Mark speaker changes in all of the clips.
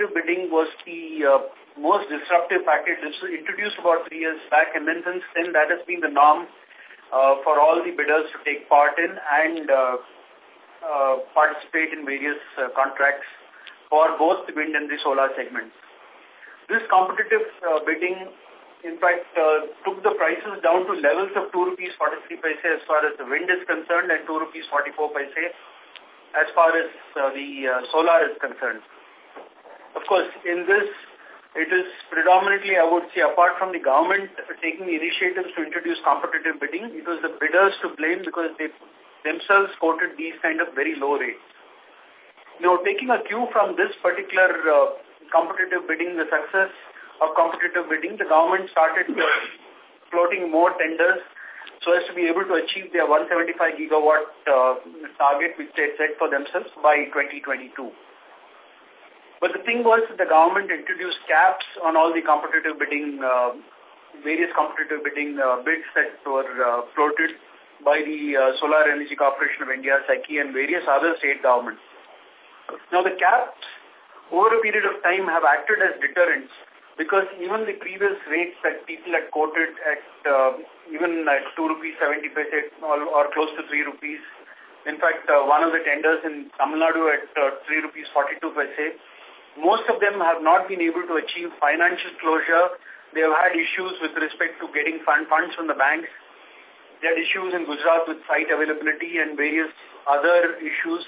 Speaker 1: competitive bidding was the uh, most disruptive package introduced about three years back, and then since then that has been the norm uh, for all the bidders to take part in and uh, uh, participate in various uh, contracts for both the wind and the solar segments. This competitive uh, bidding, in fact, uh, took the prices down to levels of 2 rupees 43 paise as far as the wind is concerned and 2 rupees 44 paise as far as uh, the uh, solar is concerned. Of course, in this, it is predominantly, I would say, apart from the government taking initiatives to introduce competitive bidding, it was the bidders to blame because they themselves quoted these kind of very low rates. Now, taking a cue from this particular uh, competitive bidding, the success of competitive bidding, the government started floating more tenders so as to be able to achieve their 175 gigawatt uh, target which they had set for themselves by 2022. But the thing was the government introduced caps on all the competitive bidding, uh, various competitive bidding uh, bids that were uh, floated by the uh, Solar Energy Corporation of India, SECI, and various other state governments. Now, the caps, over a period of time, have acted as deterrents because even the previous rates that people had quoted at uh, even at 2 rupees 70 paise or, or close to 3 rupees, in fact, uh, one of the tenders in Tamil Nadu at uh, 3 rupees 42 paise most of them have not been able to achieve financial closure. They have had issues with respect to getting fund funds from the banks. They had issues in Gujarat with site availability and various other issues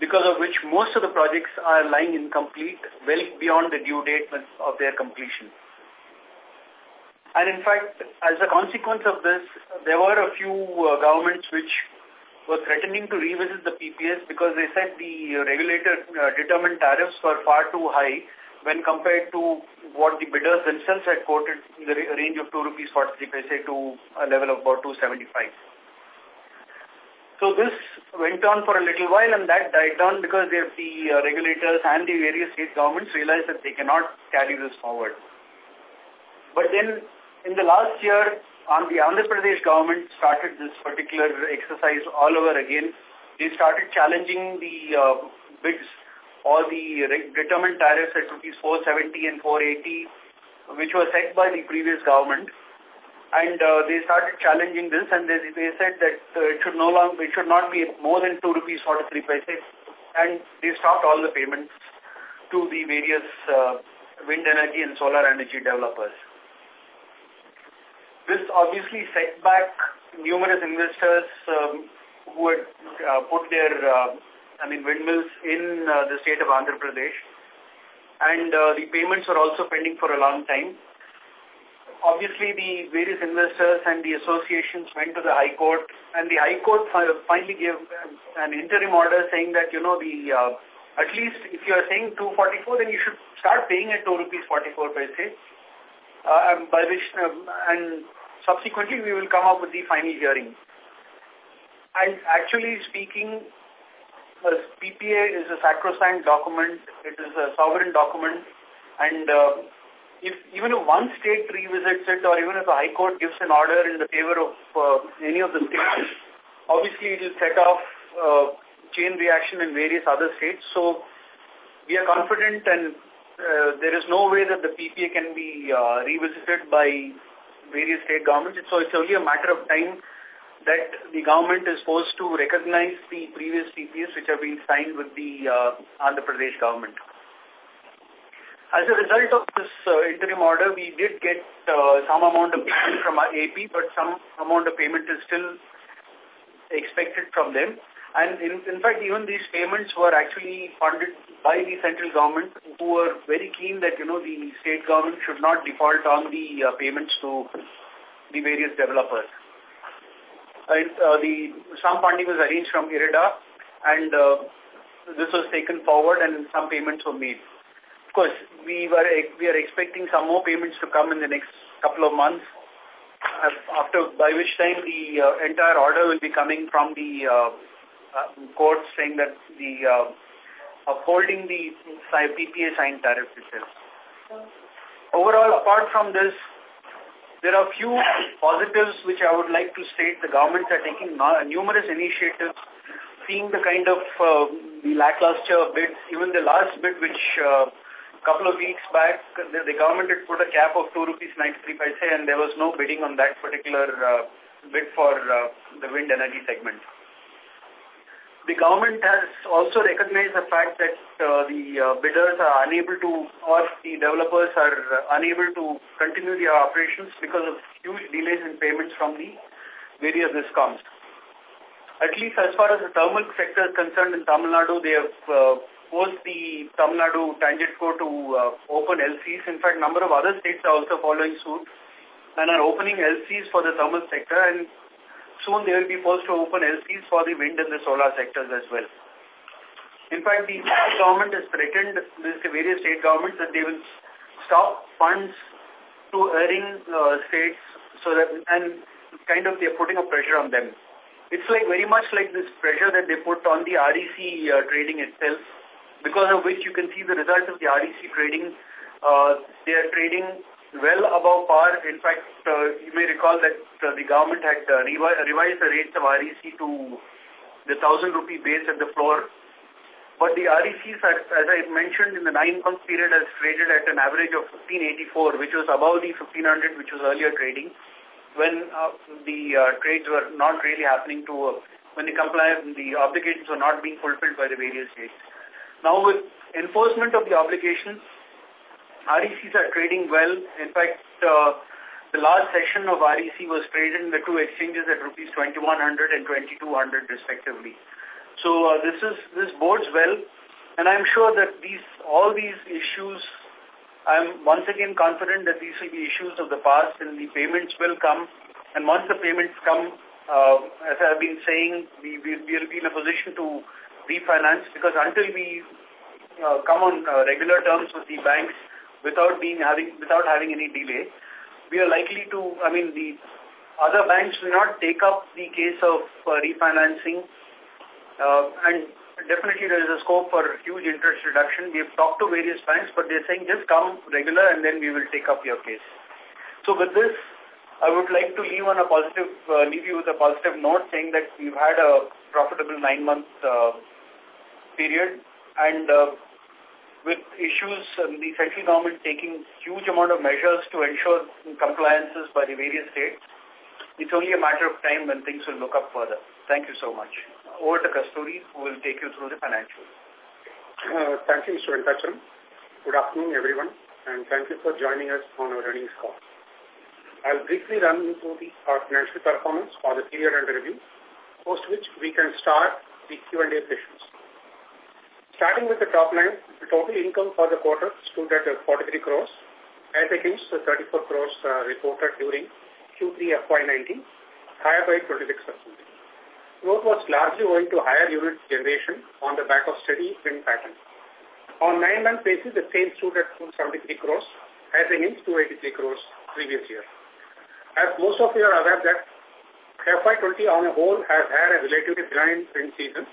Speaker 1: because of which most of the projects are lying incomplete well beyond the due date of their completion. And in fact, as a consequence of this, there were a few uh, governments which were threatening to revisit the PPAs because they said the regulator uh, determined tariffs were far too high when compared to what the bidders themselves had quoted in the range of 2 rupees 43 paise to a level of about 275. So this went on for a little while and that died down because the uh, regulators and the various state governments realized that they cannot carry this forward. But then in the last year, on the Andhra Pradesh government started this particular exercise all over again. They started challenging the uh, bids or the determined tariffs at rupees 470 and 480, which were set by the previous government. And uh, they started challenging this, and they, they said that uh, it should no longer, it should not be more than two rupees 43 paise. And they stopped all the payments to the various uh, wind energy and solar energy developers. This obviously set back numerous investors um, who had uh, put their, uh, I mean, windmills in uh, the state of Andhra Pradesh. And uh, the payments were also pending for a long time. Obviously, the various investors and the associations went to the High Court, and the High Court finally gave an interim order saying that, you know, the uh, at least if you are saying 244, then you should start paying at 2 rupees 44 paise, uh, by which, uh, and subsequently we will come up with the final hearing. And actually speaking, the uh, PPA is a sacrosanct document, it is a sovereign document, and uh, if even if one state revisits it or even if the High Court gives an order in the favor of uh, any of the states, obviously it will set off uh, chain reaction in various other states. So we are confident and uh, there is no way that the PPA can be uh, revisited by various state governments. So it's only a matter of time that the government is forced to recognize the previous CPS which have been signed with the uh, Andhra Pradesh government. As a result of this uh, interim order, we did get uh, some amount of payment from our AP, but some amount of payment is still expected from them. And in, in fact, even these payments were actually funded by the central government who were very keen that, you know, the state government should not default on the uh, payments to the various developers. And uh, the, some funding was arranged from IREDA and uh, this was taken forward and some payments were made. Of course, we were we are expecting some more payments to come in the next couple of months uh, after by which time the uh, entire order will be coming from the uh, uh, court saying that the uh, upholding the PPA signed tariff itself. Overall, apart from this, there are a few positives which I would like to state. The governments are taking numerous initiatives, seeing the kind of uh, the lackluster bids, even the last bid which a uh, couple of weeks back, the, the government had put a cap of 2 rupees 93 paise and there was no bidding on that particular uh, bid for uh, the wind energy segment the government has also recognized the fact that uh, the uh, bidders are unable to, or the developers are unable to continue their operations because of huge delays in payments from the various discoms. At least as far as the thermal sector is concerned in Tamil Nadu, they have uh, forced the Tamil Nadu TANGEDCO to uh, open LCs. In fact, number of other states are also following suit and are opening LCs for the thermal sector and soon they will be forced to open LCs for the wind and the solar sectors as well. In fact, the government has threatened the various state governments that they will stop funds to erring uh, states so that and kind of they're putting a pressure on them. It's like very much like this pressure that they put on the REC uh, trading itself, because of which you can see the results of the REC trading. Uh, they are trading well above par. In fact, uh, you may recall that uh, the government had uh, revi revised the rates of REC to the 1,000 rupee base at the floor. But the RECs, are, as I mentioned, in the nine-month period has traded at an average of 1584, which was above the 1500, which was earlier trading, when uh, the uh, trades were not really happening to, uh, when the compliance, the obligations were not being fulfilled by the various states. Now, with enforcement of the obligations, RECs are trading well. In fact, uh, the last session of REC was traded in the two exchanges at rupees 2100 and 2200 respectively. So uh, this is this bodes well, and I'm sure that these all these issues. I'm once again confident that these will be issues of the past, and the payments will come. And once the payments come, uh, as I've been saying, we will we, be in a position to refinance because until we uh, come on uh, regular terms with the banks, without being having without having any delay we are likely to i mean the other banks will not take up the case of uh, refinancing uh, and definitely there is a scope for huge interest reduction we have talked to various banks but they're saying just come regular and then we will take up your case so with this I would like to leave on a positive, uh, leave you with a positive note saying that we've had a profitable nine-month uh, period and uh, with issues and the central government taking huge amount of measures to ensure compliances by the various states, it's only a matter of time when things will look up further. Thank you so much. Over to Kasturi, who will take you through the financials. Uh, thank you, Mr. Venkataram. Good afternoon, everyone, and thank you for joining us on our earnings call. I'll briefly run you through the, our financial performance for the period under review, post which we can start the Q&A sessions. Starting with the top line, the total income for the quarter stood at uh, 43 crores, as against the 34 crores uh, reported during Q3 FY19, higher by 26%. Growth was largely owing to higher unit generation on the back of steady wind pattern. On nine-month basis, the sales stood at 273 crores, as against 283 crores previous year. As most of you are aware that FY20 on a whole has had a relatively benign wind season,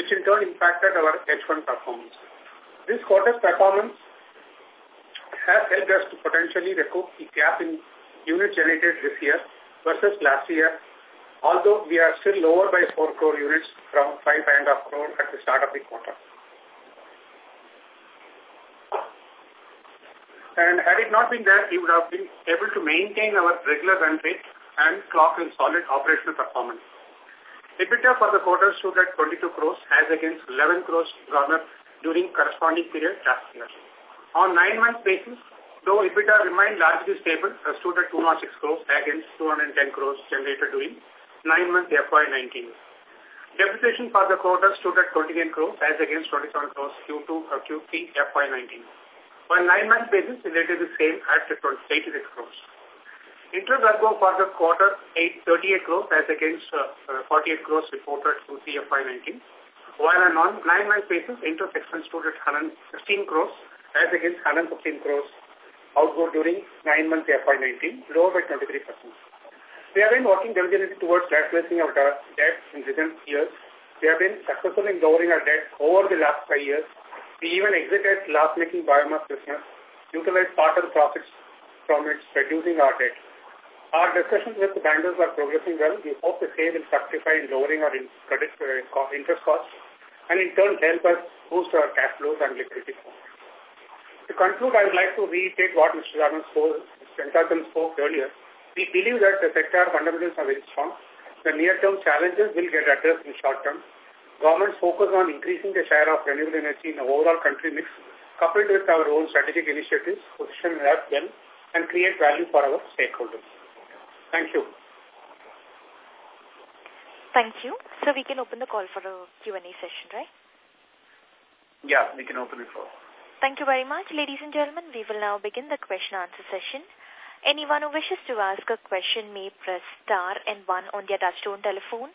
Speaker 1: which in turn impacted our H1 performance. This quarter's performance has helped us to potentially recoup the gap in units generated this year versus last year, although we are still lower by 4 crore units from 5.5 crore at the start of the quarter. And had it not been there, we would have been able to maintain our regular run rate and clock in solid operational performance. EBITDA for the quarter stood at 22 crores as against 11 crores garnered during corresponding period last year. On nine-month basis, though EBITDA remained largely stable, uh, stood at 206 crores against 210 crores generated during nine-month FY19. Depreciation for the quarter stood at 28 crores as against 27 crores Q2 or Q3 FY19. On nine-month basis, related the same at 86 crores. Interest outgo for the quarter 838 crores as against uh, uh 48 crores reported through CFI19. While on nine month basis, interest expense stood at 116 crores as against 115 crores outgo during nine months FY19, lower by 23%. We have been working diligently towards debt rationalizing our debt in recent years. We have been successful in lowering our debt over the last five years. We even exited last making biomass business, utilized part of the profits from its reducing our debt. Our discussions with the bankers are progressing well. We hope the same will fructify in lowering our credit uh, interest costs and in turn help us boost our cash flows and liquidity. To conclude, I would like to reiterate what Mr. Jarman spoke earlier. We believe that the sector fundamentals are very strong. The near-term challenges will get addressed in short term. Government's focus on increasing the share of renewable energy in the overall country mix, coupled with our own strategic initiatives, position us well and create value for our stakeholders.
Speaker 2: Thank you. Thank you. So we can open the call for a Q&A session, right?
Speaker 1: Yeah, we can open it for.
Speaker 2: Thank you very much, ladies and gentlemen. We will now begin the question-answer session. Anyone who wishes to ask a question may press star and one on their touchstone telephone.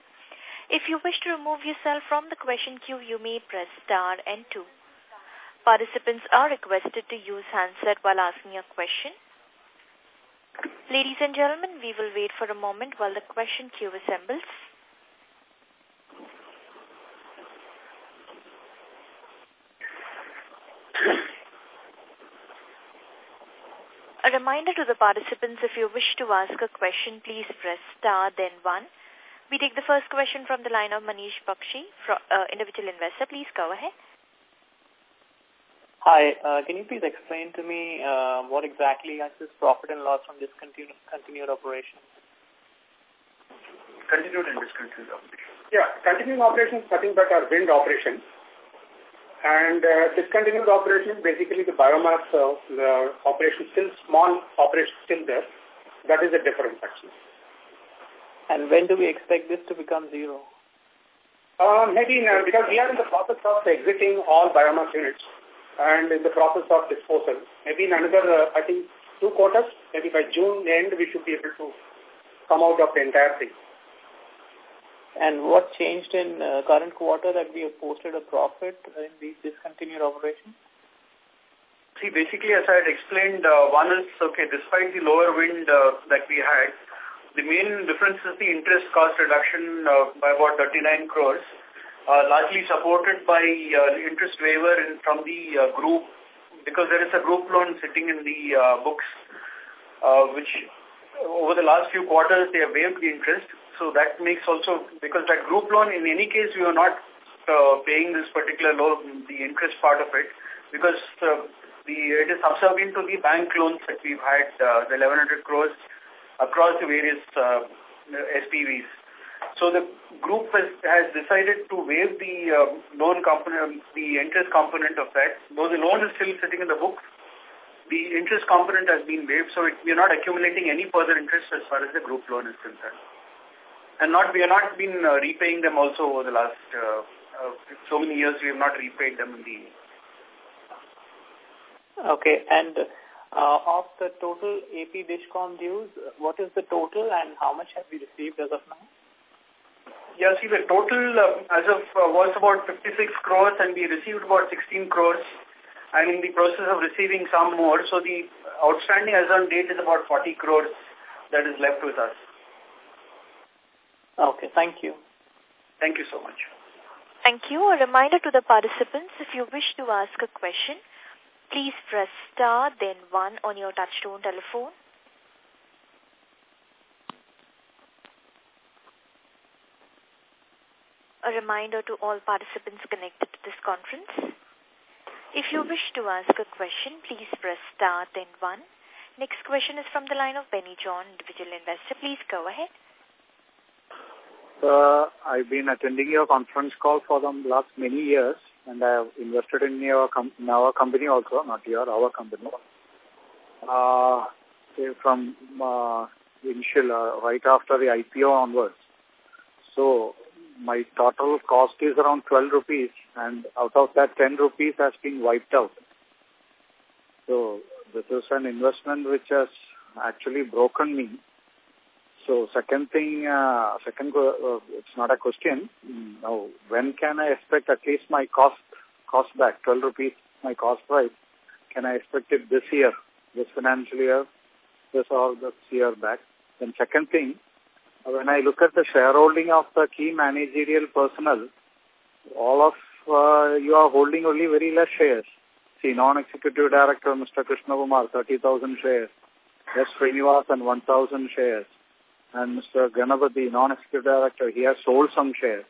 Speaker 2: If you wish to remove yourself from the question queue, you may press star and two. Participants are requested to use handset while asking a question. Ladies and gentlemen, we will wait for a moment while the question queue assembles. a reminder to the participants, if you wish to ask a question, please press star then one. We take the first question from the line of Manish Bakshi, from, uh, individual investor. Please go ahead.
Speaker 3: Hi, uh, can you please explain to me uh, what exactly is this profit and loss from discontinued continued operations? Continued and discontinued operations. Yeah, continuing operations
Speaker 1: nothing but our wind operations. And uh, discontinued operations basically the biomass uh, the operation still small operation still there. That is a different actually. And when do we
Speaker 3: expect this to become zero?
Speaker 1: Uh, maybe in, uh, because we are in the process of exiting all biomass units and in the process of disposal. Maybe in another, uh, I think, two quarters, maybe by June end, we should be able to
Speaker 3: come out of the entire thing. And what changed in uh, current quarter that we have posted a profit in these discontinued operations?
Speaker 1: See, basically, as I had explained, uh, one is, okay, despite the lower wind uh, that we had, the main difference is the interest cost reduction uh, by about 39 crores uh, largely supported by uh, interest waiver in, from the uh, group because there is a group loan sitting in the uh, books uh, which over the last few quarters they have waived the interest. So that makes also, because that group loan in any case we are not uh, paying this particular loan, the interest part of it because uh, the, it is subservient to the bank loans that we've had, uh, the 1100 crores across the various uh, SPVs. So the group has, has decided to waive the uh, loan component, the interest component of that. Though the loan is still sitting in the books, the interest component has been waived, so it, we are not accumulating any further interest as far as the group loan is concerned. And not we have not been uh, repaying them also over the last uh, uh, so many years. We have not repaid them in
Speaker 3: the. Okay, and uh, of the total AP Discom dues, what is the total and how much have we received as of now? Yeah, see, the total uh, as of
Speaker 1: uh, was about 56 crores and we received about 16 crores and in the process of receiving some more. So the outstanding as on date is about 40 crores that is left with
Speaker 3: us. Okay, thank you. Thank you so much.
Speaker 2: Thank you. A reminder to the participants, if you wish to ask a question, please press star then one on your touchstone telephone. a reminder to all participants connected to this conference. If you wish to ask a question, please press star then one. Next question is from the line of Benny John, individual investor. Please go ahead.
Speaker 1: Uh, I've been attending your conference call for the last many years, and I have invested in your com in our company also, not your, our company. Uh, from uh, initial, uh, right after the IPO onwards. So my total cost is around 12 rupees and out of that 10 rupees has been wiped out. So this is an investment which has actually broken me. So second thing, uh, second, uh, it's not a question. Now, when can I expect at least my cost cost back, 12 rupees, my cost price? Can I expect it this year, this financial year, this or this year back? Then second thing, when I look at the shareholding of the key managerial personnel, all of uh, you are holding only very less shares. See, non-executive director Mr. Krishna Kumar, 30,000 shares. S. and 1,000 shares. And Mr. Ganabadi, non-executive director, he has sold some shares.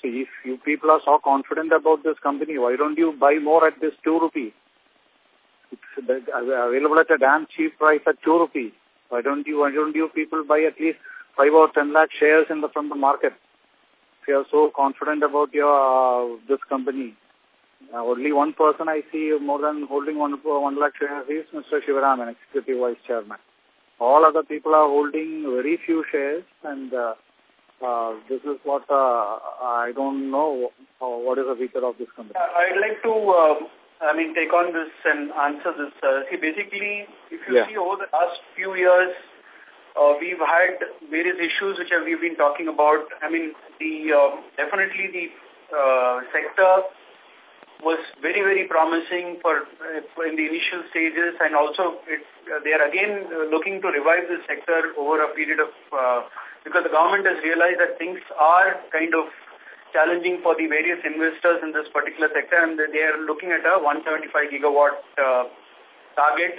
Speaker 1: So if you people are so confident about this company, why don't you buy more at this 2 rupee? It's uh, available at a damn cheap price at 2 rupees. Why don't you, why don't you people buy at least five or ten lakh shares in the, from the market? If you are so confident about your, uh, this company. Uh, only one person I see more than holding one, one lakh shares is Mr. Shivaram, an executive vice chairman. All other people are holding very few shares and uh, uh, this is what uh, I don't know uh, what is the future of this company. I'd like to uh, I mean, take on this and answer this. Uh, see, basically, if you yeah. see over the last few years, uh, we've had various issues which have, we've been talking about. I mean, the uh, definitely the uh, sector was very, very promising for, uh, in the initial stages and also it, uh, they are again uh, looking to revive the sector over a period of, uh, because the government has realized that things are kind of challenging for the various investors in this particular sector, and they are looking at a 175 gigawatt uh, target.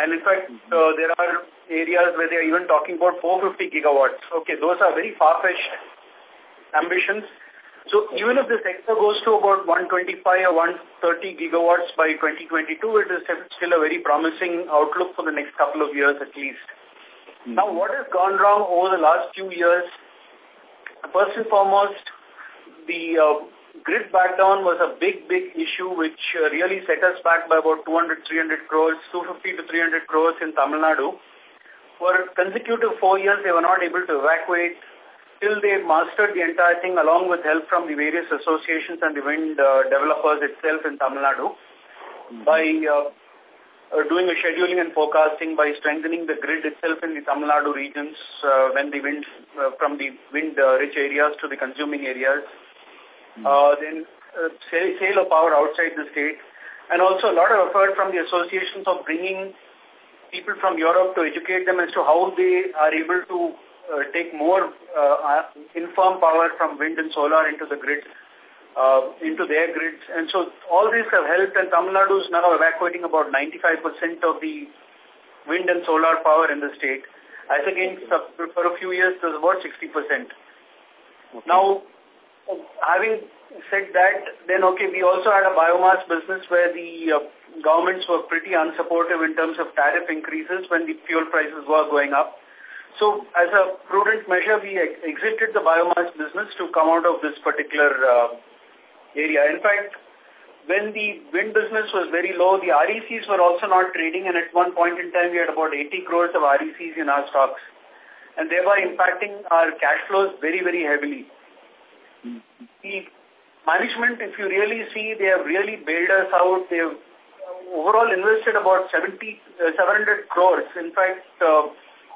Speaker 1: And in fact, mm-hmm. uh, there are areas where they are even talking about 450 gigawatts. Okay, those are very far-fetched ambitions. So even if the sector goes to about 125 or 130 gigawatts by 2022, it is still a very promising outlook for the next couple of years at least.
Speaker 2: Mm -hmm. Now, what
Speaker 1: has gone wrong over the last few years? First and foremost, the uh, grid breakdown was a big, big issue which uh, really set us back by about 200, 300 crores, 250 to 300 crores in Tamil Nadu. For consecutive four years, they were not able to evacuate till they mastered the entire thing along with help from the various associations and the wind uh, developers itself in Tamil Nadu mm
Speaker 3: -hmm.
Speaker 1: by uh, uh, doing a scheduling and forecasting, by strengthening the grid itself in the Tamil Nadu regions uh, when the wind uh, from the wind-rich uh, areas to the consuming areas, Hmm. Uh, then uh, sale of power outside the state, and also a lot of effort from the associations of bringing people from Europe to educate them as to how they are able to uh, take more uh, uh informed power from wind and solar into the grid, uh, into their grids. And so all these have helped and Tamil Nadu is now evacuating about 95% of the wind and solar power in the state. As against, for a few years, there's about 60%. Okay. Now, having said that, then okay, we also had a biomass business where the uh, governments were pretty unsupportive in terms of tariff increases when the fuel prices were going up. So as a prudent measure, we exited the biomass business to come out of this particular uh, area. In fact, when the wind business was very low, the RECs were also not trading, and at one point in time, we had about 80 crores of RECs in our stocks, and thereby impacting our cash flows very, very heavily the management, if you really see, they have really bailed us out. They have overall invested about 70, uh, 700 crores. In fact, uh,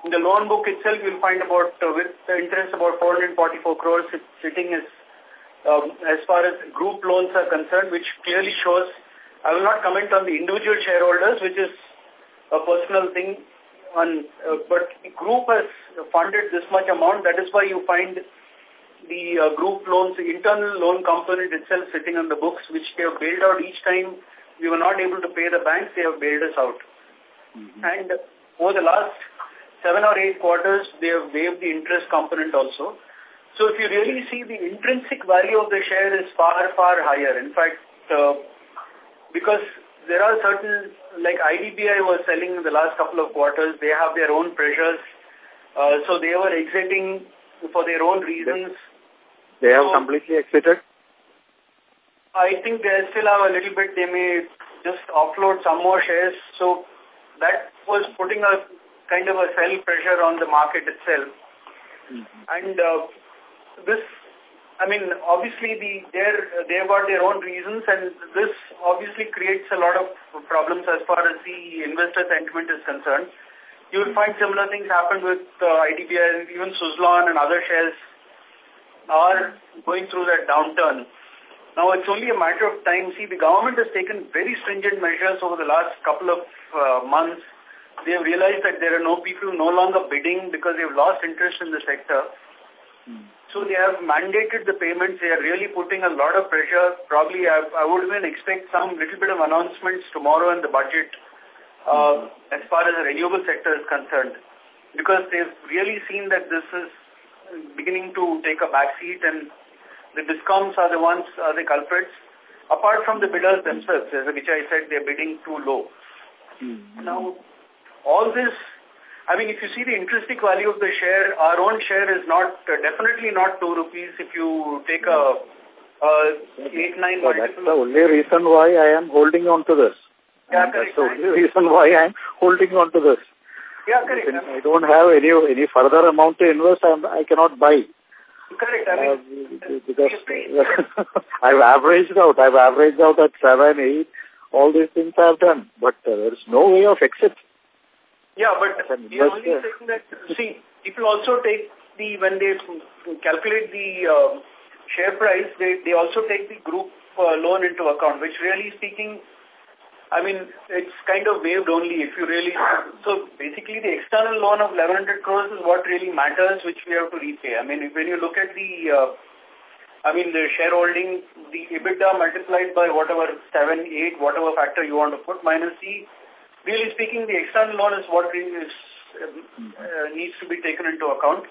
Speaker 1: in the loan book itself, you'll find about, uh, with the interest, about 444 crores it's sitting as, um, as far as group loans are concerned, which clearly shows, I will not comment on the individual shareholders, which is a personal thing, on, uh, but the group has funded this much amount. That is why you find the uh, group loans, the internal loan component itself sitting on the books, which they have bailed out each time we were not able to pay the banks, they have bailed us out. Mm -hmm. And over the last seven or eight quarters, they have waived the interest component also. So if you really see the intrinsic value of the share is far, far higher. In fact, uh, because there are certain, like IDBI was selling in the last couple of quarters, they have their own pressures. Uh, so they were exiting for their own reasons. They have completely exited? I think they still have a little bit. They may just offload some more shares. So that was putting a kind of a sell pressure on the market itself. Mm -hmm. And uh, this, I mean, obviously the they're, they've got their own reasons and this obviously creates a lot of problems as far as the investor sentiment is concerned. You will find similar things happen with uh, IDBI and even Suzlon and other shares are going through that downturn. Now, it's only a matter of time. See, the government has taken very stringent measures over the last couple of uh, months. They have realized that there are no people no longer bidding because they've lost interest in the sector. Mm. So they have mandated the payments. They are really putting a lot of pressure. Probably I, I would even expect some little bit of announcements tomorrow in the budget uh, mm. as far as the renewable sector is concerned because they've really seen that this is beginning to take a back seat and the discoms are the ones, are the culprits. Apart from the bidders themselves, which I said they're bidding too low. Mm -hmm. Now, all this, I mean, if you see the intrinsic value of the share, our own share is not, uh, definitely not 2 rupees if you take a uh, 8, 9 so That's the only reason why I am holding on to this. Yeah, that's the only reason why I am holding on to this. Yeah, I don't have any any further amount to invest, i I cannot buy. Correct. I mean, uh, because I've averaged out. I've averaged out at seven, eight. All these things I've done, but uh, there's no way of exit. Yeah, but the only saying that. See, people also take the when they calculate the uh, share price, they they also take the group uh, loan into account, which really speaking I mean, it's kind of waived only if you really... So basically the external loan of 1100 crores is what really matters, which we have to repay. I mean, when you look at the... Uh, I mean, the shareholding, the EBITDA multiplied by whatever, 7, 8, whatever factor you want to put, minus C. Really speaking, the external loan is what is, really uh, needs to be taken into account.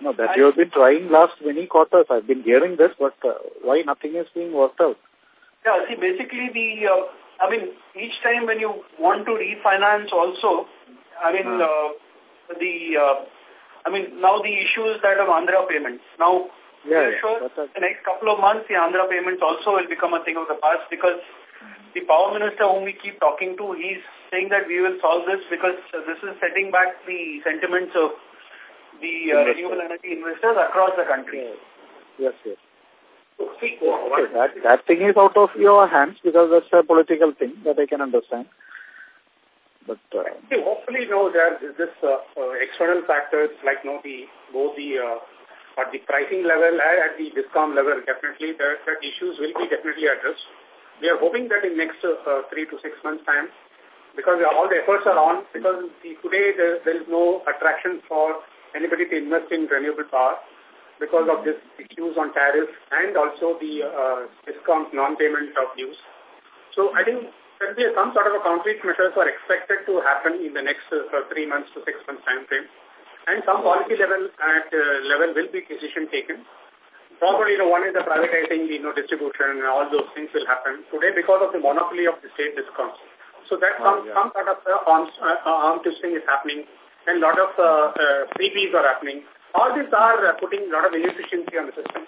Speaker 1: No, that and you have been trying last many quarters. I've been hearing this, but uh, why nothing
Speaker 3: is being worked out?
Speaker 1: Yeah, see, basically the... Uh, I mean, each time when you want to refinance also, I mean, hmm. uh, the, uh, I mean, now the is that of Andhra payments. Now, yeah, sure the next couple of months, the Andhra payments also will become a thing of the past because the power minister whom we keep talking to, he's saying that we will solve this because uh, this is setting back the sentiments of the uh, renewable energy investors across the country. Yes, yes that, that thing is out of your hands because that's a political thing that I can understand. But uh, hopefully know there is this uh, uh, external factors like you know, the both the uh, at the pricing level and at the discom level definitely that, that issues will be definitely addressed. We are hoping that in next uh, uh, three to six months time because all the efforts are on because today there, there is no attraction for anybody to invest in renewable power because of this issues on tariffs and also the uh, discom non-payment of dues. So I think there will be some sort of a concrete measures are expected to happen in the next uh, three months to six months time frame. And some policy level at uh, level will be decision taken. Probably, you know, one is the privatizing, you know, distribution and all those things will happen today because of the monopoly of the state discoms. So that oh, some, oh, yeah. some sort of uh, arm, uh, arm twisting is happening and a lot of uh, uh, freebies are happening all these are uh, putting a lot of inefficiency on the system.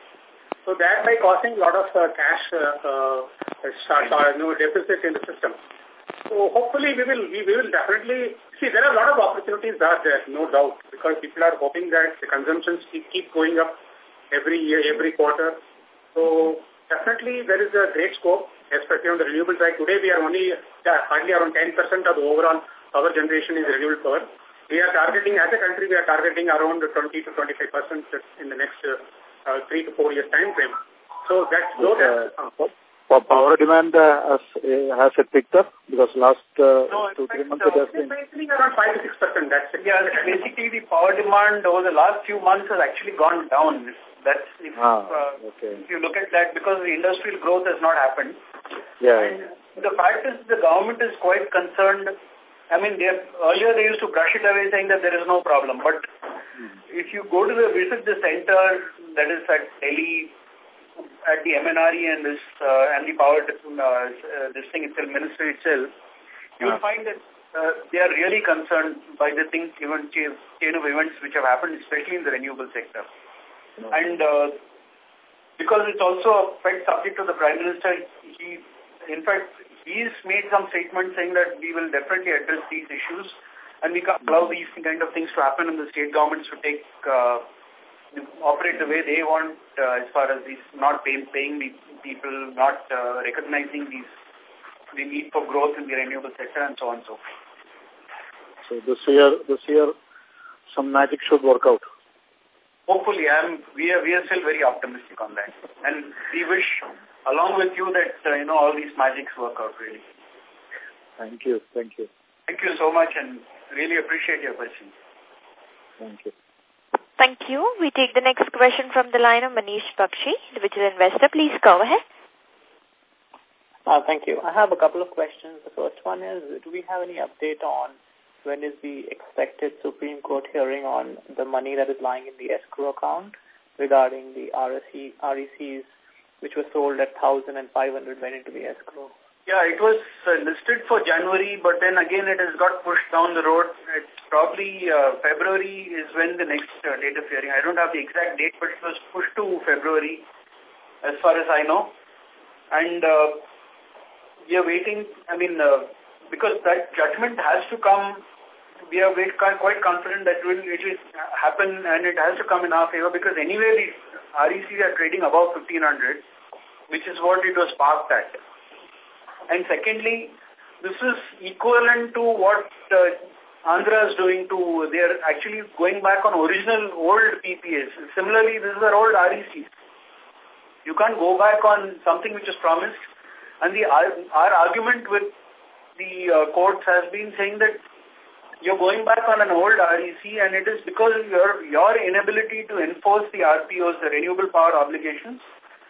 Speaker 1: So that by causing a lot of uh, cash uh, uh, uh no deficit in the system. So hopefully we will we will definitely see there are a lot of opportunities that there no doubt because people are hoping that the consumptions keep going up every year every quarter. So definitely there is a great scope especially on the renewable side. Today we are only yeah, uh, hardly around 10% of the overall power generation is renewable power. We are targeting, as a country, we are targeting around 20 to 25 percent in the next uh, three to four years time frame. So that's so uh, for power demand uh, has, uh, has it picked up because last uh, no, two three months uh, it has uh, been around five to six percent. That's it. Yeah, basically the power demand over the last few months has actually gone down. That's if, ah, uh, okay. if you look at that because the industrial growth has not happened. Yeah. And the fact is the government is quite concerned I mean, earlier they used to brush it away saying that there is no problem. But hmm. if you go to the visit the center that is at Delhi, at the MNRE and this uh, and the power uh, uh this thing itself ministry itself, you'll yeah. find that uh, they are really concerned by the things even chain of events which have happened, especially in the renewable sector. No. And uh, because it's also a pet subject to the prime minister, he in fact he's made some statements saying that we will definitely address these issues and we can't allow these kind of things to happen and the state governments to take uh, operate the way they want uh, as far as these not pay, paying the people, not uh, recognizing these the need for growth in the renewable sector and so on and so forth. So this year, this year, some magic should work out. Hopefully, I'm, we, are, we are still very optimistic on that. And we wish along with you that uh, you know all these magics work out really. Thank you, thank you. Thank you so much and really appreciate your question.
Speaker 2: Thank you. Thank you. We take the next question from the line of Manish Bakshi, individual investor. Please go ahead.
Speaker 3: Uh, thank you. I have a couple of questions. The first one is, do we have any update on when is the expected Supreme Court hearing on the money that is lying in the escrow account regarding the RSC, REC's which was sold at 1,500 went into the escrow.
Speaker 1: Yeah, it was uh, listed for January, but then again it has got pushed down the road. It's probably uh, February is when the next uh, date of hearing. I don't have the exact date, but it was pushed to February as far as I know. And uh, we are waiting, I mean, uh, because that judgment has to come we are quite confident that it will, it will happen and it has to come in our favor because anyway REC are trading above 1500, which is what it was parked at. And secondly, this is equivalent to what uh, Andhra is doing to, they are actually going back on original old PPAs. Similarly, these are old RECs. You can't go back on something which is promised. And the, our, our argument with the uh, courts has been saying that you're going back on an old REC and it is because your, your inability to enforce the RPOs, the renewable power obligations,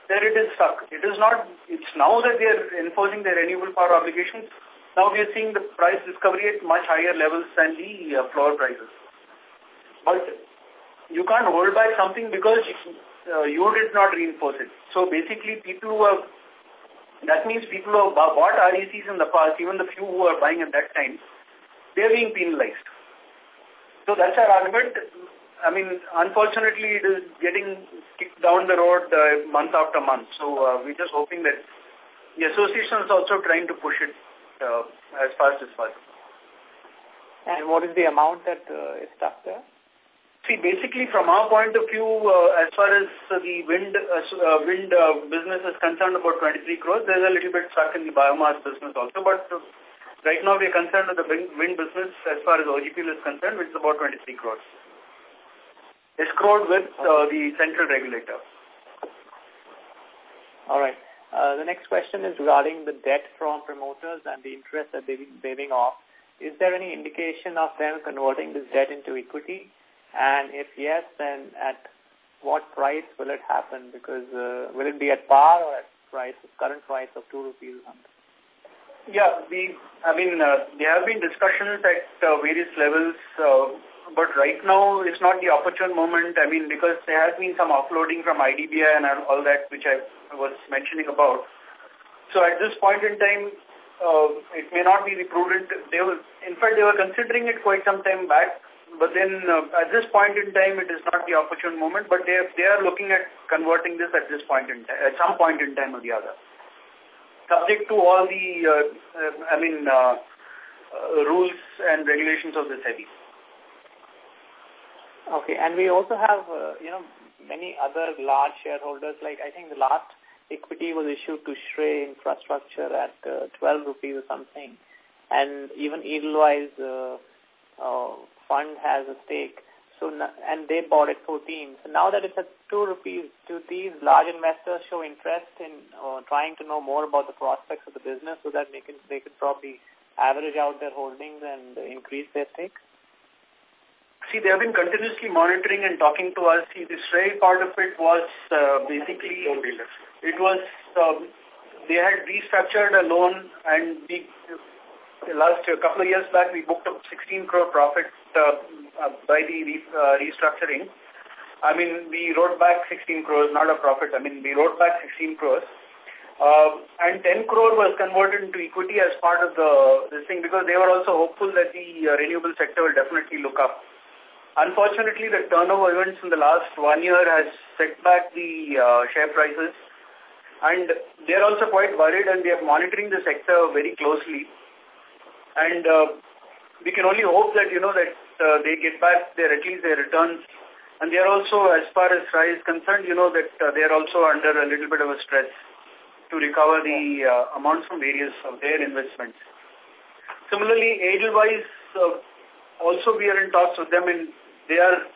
Speaker 1: there it is stuck. It is not, it's now that they are enforcing their renewable power obligations. Now we are seeing the price discovery at much higher levels than the uh, floor prices. But you can't hold back something because uh, you did not reinforce it. So basically people who have, that means people who have bought RECs in the past, even the few who are buying at that time, they're being penalized. So that's our argument. I mean, unfortunately, it is getting kicked down the road uh, month after month. So uh, we're just hoping that the association is also trying to push it uh, as fast as possible. And what is the amount that uh, is stuck there? See, basically, from our point of view, uh, as far as uh, the wind uh, wind uh, business is concerned, about 23 crores, there's a little bit stuck in the biomass business also, but Right now, we are concerned with the wind business as far as OGPL is concerned, which is about 23 crores.
Speaker 3: It's crowed with uh, the central regulator. All right. Uh, the next question is regarding the debt from promoters and the interest that they're waiving off. Is there any indication of them converting this debt into equity? And if yes, then at what price will it happen? Because uh, will it be at par or at price, current price of 2 rupees or something? Yeah, we, I mean, uh,
Speaker 1: there have been discussions at uh, various levels, uh, but right now it's not the opportune moment. I mean, because there has been some offloading from IDBI and all that, which I was mentioning about. So at this point in time, uh, it may not be the prudent. They were, in fact, they were considering it quite some time back, but then uh, at this point in time, it is not the opportune moment, but they, they are looking at converting this at this point in time, at some point in time or the other subject to all the, uh, uh, I mean, uh, uh, rules and regulations of the SEBI.
Speaker 3: Okay, and we also have, uh, you know, many other large shareholders, like I think the last equity was issued to SREI Infrastructure at uh, 12 rupees or something, and even Edelweiss uh, uh, Fund has a stake so and they bought at 14. So now that it's at 2 rupees, do these large investors show interest in uh, trying to know more about the prospects of the business so that they can, they could probably average out their holdings and increase their stake?
Speaker 1: See, they have been continuously monitoring and talking to us. See, the SREI part of it was uh, basically, it was, um, they had restructured a loan and the the last a couple of years back, we booked up 16 crore profit uh, uh, by the re uh, restructuring. I mean, we wrote back 16 crores, not a profit. I mean, we wrote back 16 crores. Uh, and 10 crore was converted into equity as part of the this thing because they were also hopeful that the uh, renewable sector will definitely look up. Unfortunately, the turnover events in the last one year has set back the uh, share prices and they are also quite worried and they are monitoring the sector very closely and uh, we can only hope that, you know, that uh, they get back their, at least their returns. And they are also, as far as Rai is concerned, you know, that uh, they are also under a little bit of a stress to recover the uh, amounts from various of their investments. Similarly, Edelweiss, uh, also we are in talks with them and they are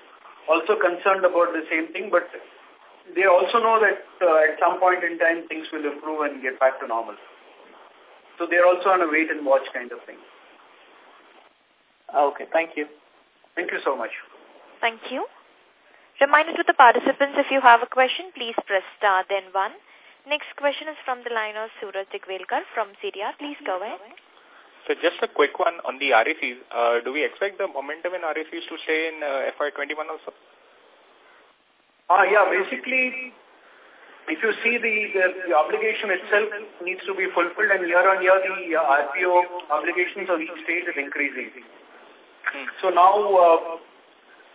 Speaker 1: also concerned about the same thing, but they also know that uh, at some point in time things will improve and get back to normal. So they're also on a wait and watch kind of thing.
Speaker 3: Okay, thank you. Thank you so much.
Speaker 2: Thank you. Reminder to the participants, if you have a question, please press star then one. Next question is from the line of Suraj Digwelkar from CDR. Please go ahead.
Speaker 3: So just a quick one
Speaker 1: on the RFS. Uh, do we expect the momentum in RFS to stay in uh, FY21 also? Uh, yeah, basically if you see the, the, the obligation itself needs to be fulfilled and year on year the uh, RPO obligations of each state is increasing. Hmm. So now uh,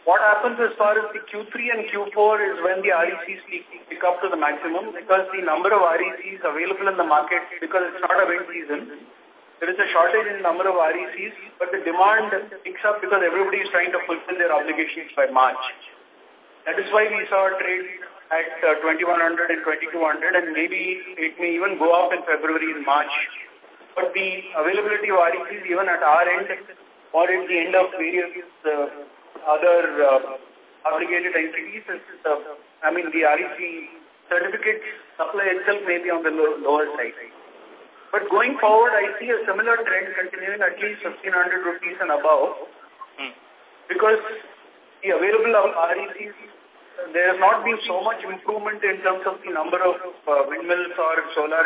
Speaker 1: what happens as far as the Q3 and Q4 is when the RECs pick up to the maximum because the number of RECs available in the market because it's not a wind season. There is a shortage in the number of RECs, but the demand picks up because everybody is trying to fulfill their obligations by March. That is why we saw trade at uh, 2100 and 2200 and maybe it may even go up in February and March. But the availability of RECs even at our end or at the end of various uh, other uh, obligated entities, is, uh, I mean the REC certificate supply itself may be on the lower side. But going forward, I see a similar trend continuing at least 1500 rupees and above hmm. because the available RECs there has not been so much improvement in terms of the number of uh, windmills or solar,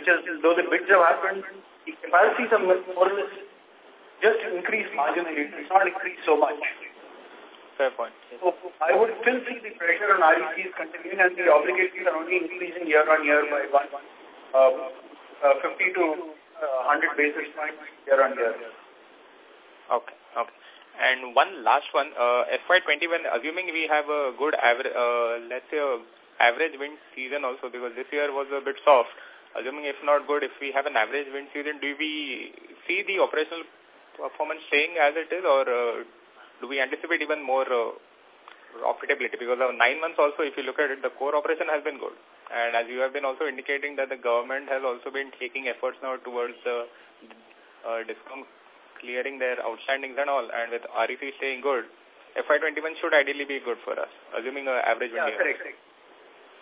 Speaker 1: which has, though the bids have happened, the capacities are more or less just increased marginally. It's not increased so much. Fair point. So I would still see the pressure on is continuing and the obligations are only increasing year on year by one, uh, uh, 50 to uh, 100 basis points year on year.
Speaker 3: Okay, okay. And one last one, uh, FY21, assuming we
Speaker 1: have a good aver uh, let's say uh, average wind season also, because this year was a bit soft. Assuming if not good, if we have an average wind season, do we see the operational performance staying as it is, or uh, do we anticipate even more uh, profitability? Because of uh, nine months also, if you look at it, the core operation has been good. And as you have been also indicating that the government has also been taking efforts now towards the uh, uh, discoms clearing their outstandings and all, and with REC staying good, FY21 should ideally be good for us, assuming an average yeah, Correct.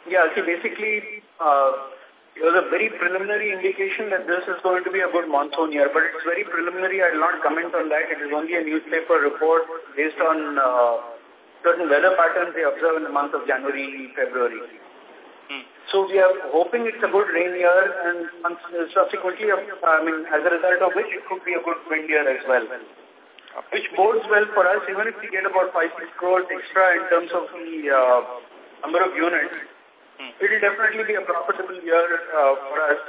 Speaker 1: Yeah, so basically, uh, it was a very preliminary indication that this is going to be a good monsoon year, but it's very preliminary. I will not comment on that. It is only a newspaper report based on uh, certain weather patterns they observe in the month of January, February. So we are hoping it's a good rain year and subsequently, um, I mean, as a result of which it could be a good wind year as well, which bodes well for us even if we get about 5 crores extra in terms of the uh, number of units. Hmm. It will definitely be a profitable year uh, for us.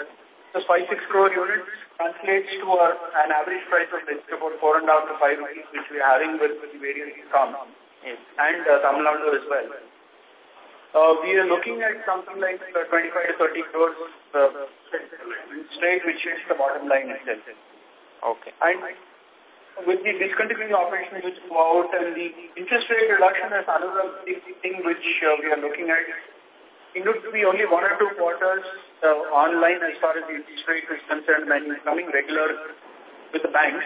Speaker 1: The 5, 6 crore units translates to our, an average price of this about four and a half to 5 rupees, which we are having with, with the various farms yes. and uh, Tamil Nadu as well. Uh, we are looking at something like uh, 25 to 30 crores uh, straight, which is the bottom line itself. Okay. And with the discontinuing operations which go out and the interest rate reduction is another big thing which uh, we are looking at. It looks to be only one or two quarters uh, online as far as the interest rate is concerned and becoming regular with the banks.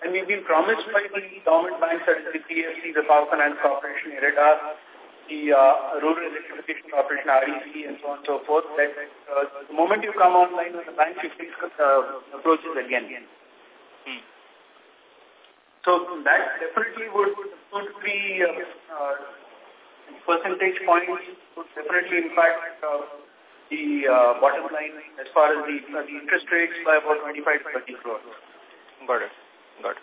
Speaker 1: And we've been promised by the government banks at the PFC, the Power Finance Corporation, IREDA, the uh, rural electrification corporation REC and so on and so forth, that uh, the moment you come online with the bank, you fix uh, approaches again. Hmm. So that definitely would, would be uh, uh, percentage points would definitely impact uh, the uh, bottom line as far as the, uh, the interest rates by about 25 to 30 crores. Got it.
Speaker 3: Got it.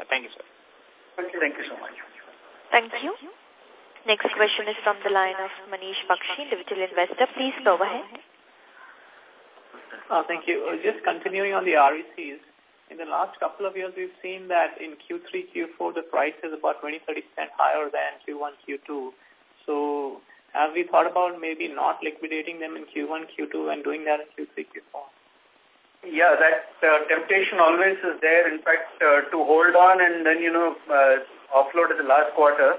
Speaker 3: Uh, thank you, sir. Thank you, thank you so much.
Speaker 2: Thank you. Thank you. Next question is from the line of Manish Bakshi, individual investor. Please go ahead.
Speaker 3: Uh, thank you. Uh, just continuing on the RECs, in the last couple of years, we've seen that in Q3, Q4, the price is about 20-30% higher than Q1, Q2. So have we thought about maybe not liquidating them in Q1, Q2 and doing that in Q3, Q4?
Speaker 1: Yeah, that uh, temptation always is there. In fact, uh, to hold on and then, you know, uh, offload at the last quarter,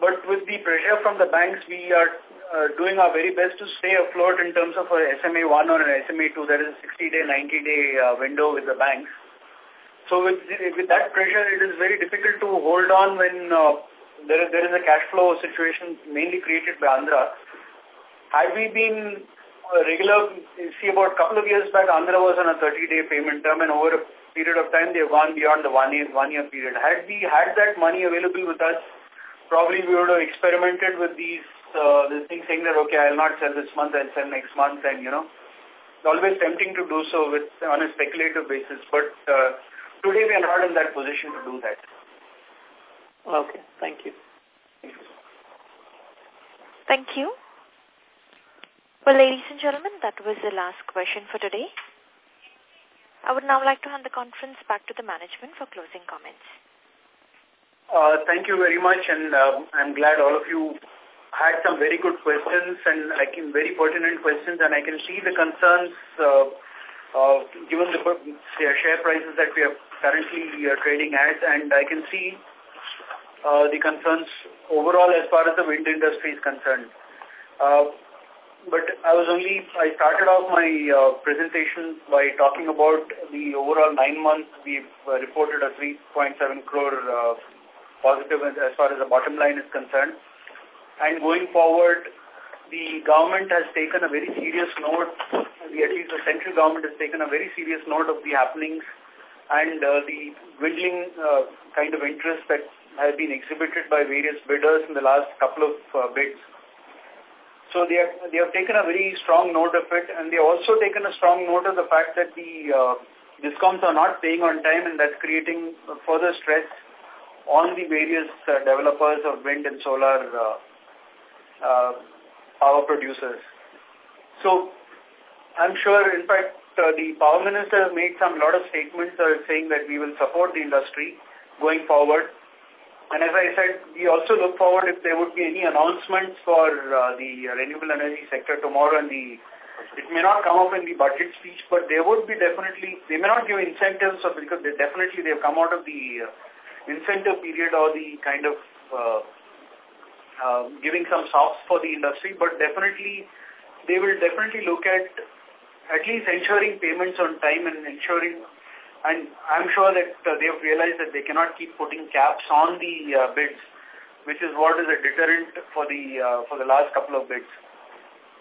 Speaker 1: but with the pressure from the banks, we are uh, doing our very best to stay afloat in terms of a SMA1 or an SMA2. There is a 60-day, 90-day uh, window with the banks. So with, with that pressure, it is very difficult to hold on when uh, there, is, there is a cash flow situation mainly created by Andhra. Had we been uh, regular, see about a couple of years back, Andhra was on a 30-day payment term and over a period of time, they've gone beyond the one-year one year period. Had we had that money available with us, probably we would have experimented with these uh, this thing saying that okay I'll not sell this month I'll sell next month and you know it's always tempting to do so with on a speculative basis but uh, today we are not in that position to do that
Speaker 3: okay thank
Speaker 1: you
Speaker 2: thank you well ladies and gentlemen that was the last question for today I would now like to hand the conference back to the management for closing comments.
Speaker 1: Uh, thank you very much, and uh, I'm glad all of you had some very good questions and I can very pertinent questions, and I can see the concerns uh, uh, given the, share prices that we are currently uh, trading at, and I can see uh, the concerns overall as far as the wind industry is concerned. Uh, but I was only, I started off my uh, presentation by talking about the overall nine months we've uh, reported a 3.7 crore uh, positive as far as the bottom line is concerned. And going forward, the government has taken a very serious note, the, at least the central government has taken a very serious note of the happenings and uh, the dwindling uh, kind of interest that has been exhibited by various bidders in the last couple of uh, bids. So they have, they have taken a very strong note of it and they have also taken a strong note of the fact that the uh, discoms are not paying on time and that's creating further stress on the various uh, developers of wind and solar uh, uh, power producers. So I'm sure, in fact, uh, the power minister has made some lot of statements uh, saying that we will support the industry going forward. And as I said, we also look forward if there would be any announcements for uh, the renewable energy sector tomorrow and the it may not come up in the budget speech, but there would be definitely, they may not give incentives or because definitely they have come out of the uh, incentive period or the kind of uh, uh, giving some softs for the industry, but definitely they will definitely look at at least ensuring payments on time and ensuring and I'm sure that uh, they have realized that they cannot keep putting caps on the uh, bids, which is what is a deterrent for the uh, for the last couple of bids.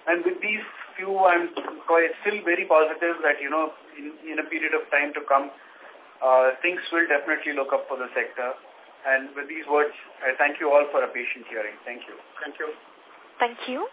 Speaker 1: And with these few, I'm quite still very positive that you know in, in a period of time to come, uh, things will definitely look up for the sector. And with these words, I thank you all for a patient hearing. Thank you. Thank you.
Speaker 2: Thank you.